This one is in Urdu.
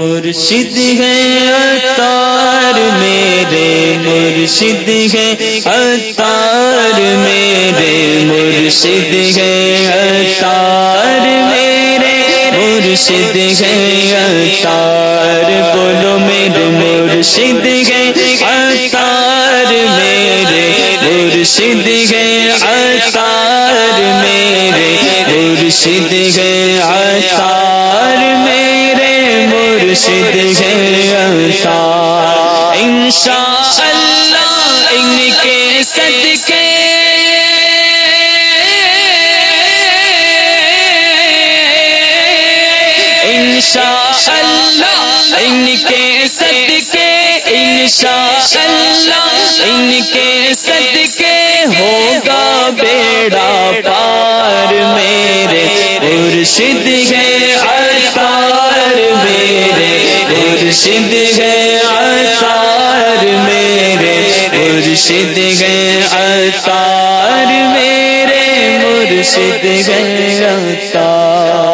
مرشد ہے اتار میرے، مرشد ہے اتار میرے، مرشد ہے اتار میرے، مرشد ہے اتار بولو میرے، مرشد ہے اتار میرے، مرشد ہے اتار میرے، مرشد ہے اتار میرے۔ مرشد ہے اتار انشاء اللہ ان کے صدقے انشاء اللہ ان کے صدقے انشاء اللہ ان کے صدقے ہوگا بیڑا پار میرے، مرشد ہے آثار میرے مرشد گئے آثار میرے مرشد گئے آثار میرے مرشد گئے آثار